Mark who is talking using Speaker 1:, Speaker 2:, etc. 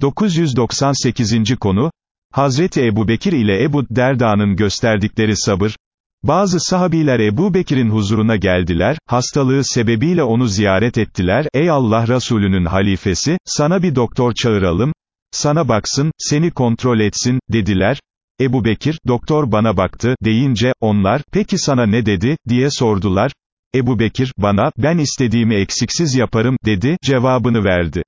Speaker 1: 998. konu, Hazreti Ebu Bekir ile Ebu Derda'nın gösterdikleri sabır, bazı sahabiler Ebu Bekir'in huzuruna geldiler, hastalığı sebebiyle onu ziyaret ettiler, ey Allah Resulü'nün halifesi, sana bir doktor çağıralım, sana baksın, seni kontrol etsin, dediler, Ebu Bekir, doktor bana baktı, deyince, onlar, peki sana ne dedi, diye sordular, Ebu Bekir, bana, ben istediğimi eksiksiz yaparım, dedi, cevabını verdi.